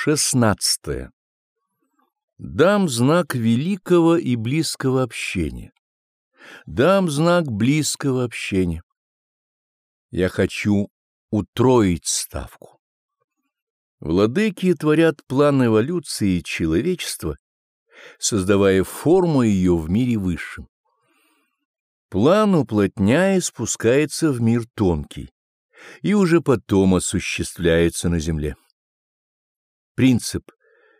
Шестнадцатое. Дам знак великого и близкого общения. Дам знак близкого общения. Я хочу утроить ставку. Владыки творят план эволюции человечества, создавая форму ее в мире высшем. План, уплотняя, спускается в мир тонкий и уже потом осуществляется на земле. Принцип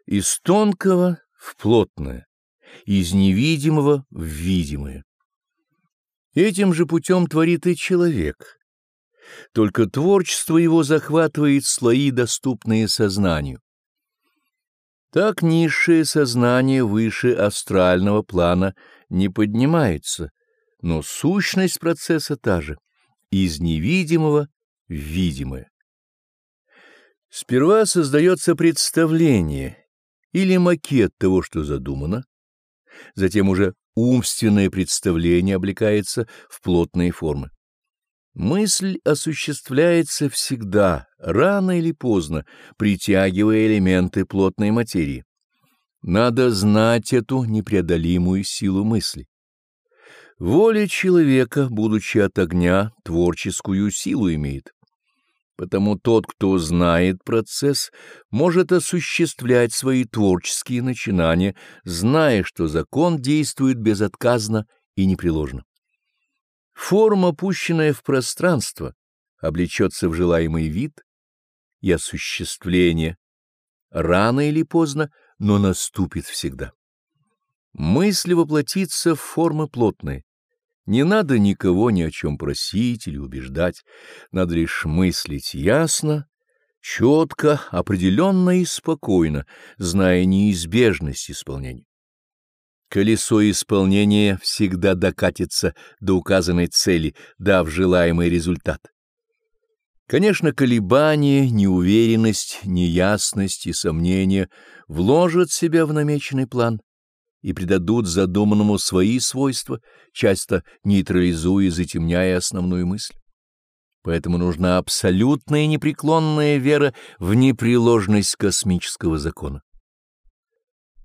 из тонкого в плотное, из невидимого в видимое. Этим же путем творит и человек. Только творчество его захватывает слои, доступные сознанию. Так низшее сознание выше астрального плана не поднимается, но сущность процесса та же, из невидимого в видимое. Сперва создается представление или макет того, что задумано, затем уже умственное представление облекается в плотные формы. Мысль осуществляется всегда, рано или поздно, притягивая элементы плотной материи. Надо знать эту непреодолимую силу мысли. Воля человека, будучи от огня, творческую силу имеет. Потому тот, кто знает процесс, может осуществлять свои творческие начинания, зная, что закон действует безотказно и непреложно. Форма, пущенная в пространство, облечется в желаемый вид и осуществление. Рано или поздно, но наступит всегда. Мысль воплотится в формы плотные, не надо никого ни о чем просить или убеждать, надо лишь мыслить ясно, четко, определенно и спокойно, зная неизбежность исполнения. Колесо исполнения всегда докатится до указанной цели, дав желаемый результат. Конечно, колебания, неуверенность, неясность и сомнения вложат себя в намеченный план, и придадут задуманному свои свойства, часто нейтрализуя и затемняя основную мысль. Поэтому нужна абсолютная и непреклонная вера в непреложность космического закона.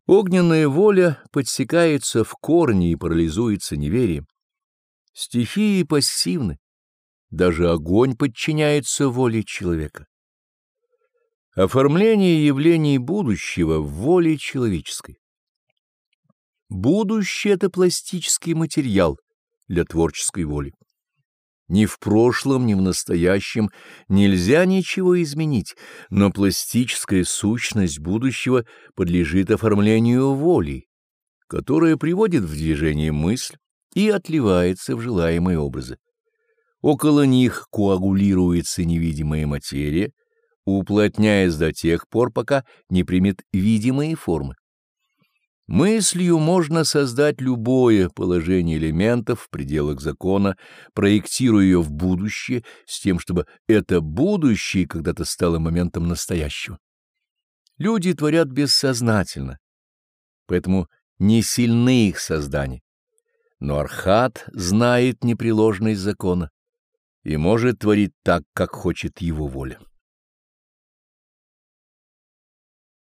Огненная воля подсекается в корне и парализуется неверием. Стихии пассивны. Даже огонь подчиняется воле человека. Оформление явлений будущего в воле человеческой. Будущее — это пластический материал для творческой воли. Ни в прошлом, ни в настоящем нельзя ничего изменить, но пластическая сущность будущего подлежит оформлению воли, которая приводит в движение мысль и отливается в желаемые образы. Около них коагулируется невидимая материя, уплотняясь до тех пор, пока не примет видимые формы. Мыслью можно создать любое положение элементов в пределах закона, проектируя ее в будущее, с тем, чтобы это будущее когда-то стало моментом настоящего. Люди творят бессознательно, поэтому не сильны их создания. Но Архат знает непреложность закона и может творить так, как хочет его воля.